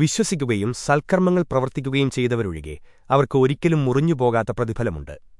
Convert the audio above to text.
വിശ്വസിക്കുകയും സൽക്കർമ്മങ്ങൾ പ്രവർത്തിക്കുകയും ചെയ്തവരൊഴികെ അവർക്ക് ഒരിക്കലും മുറിഞ്ഞുപോകാത്ത പ്രതിഫലമുണ്ട്.